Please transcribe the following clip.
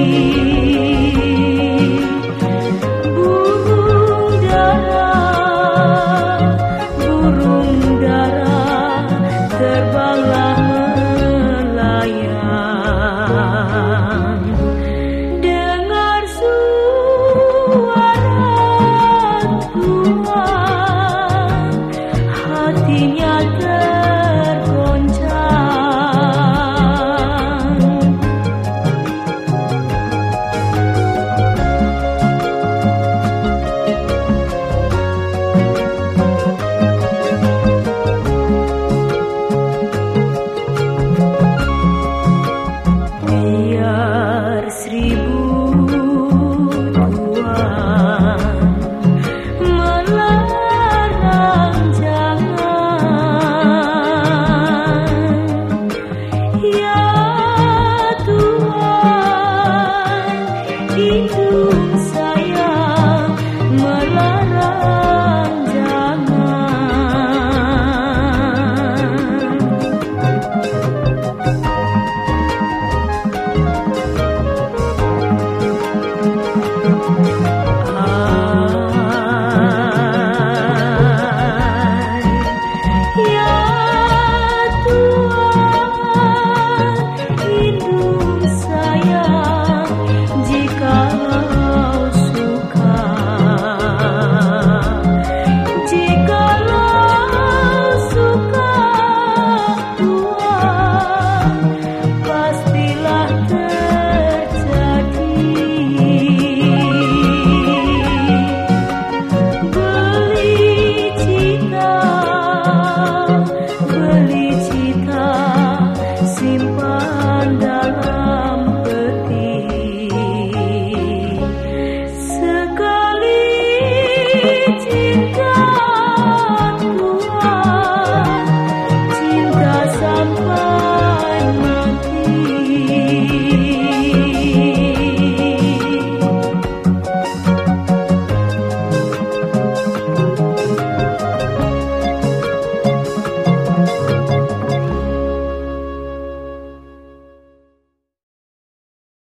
You.